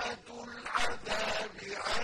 نِعْمَةُ الْعَذَابِ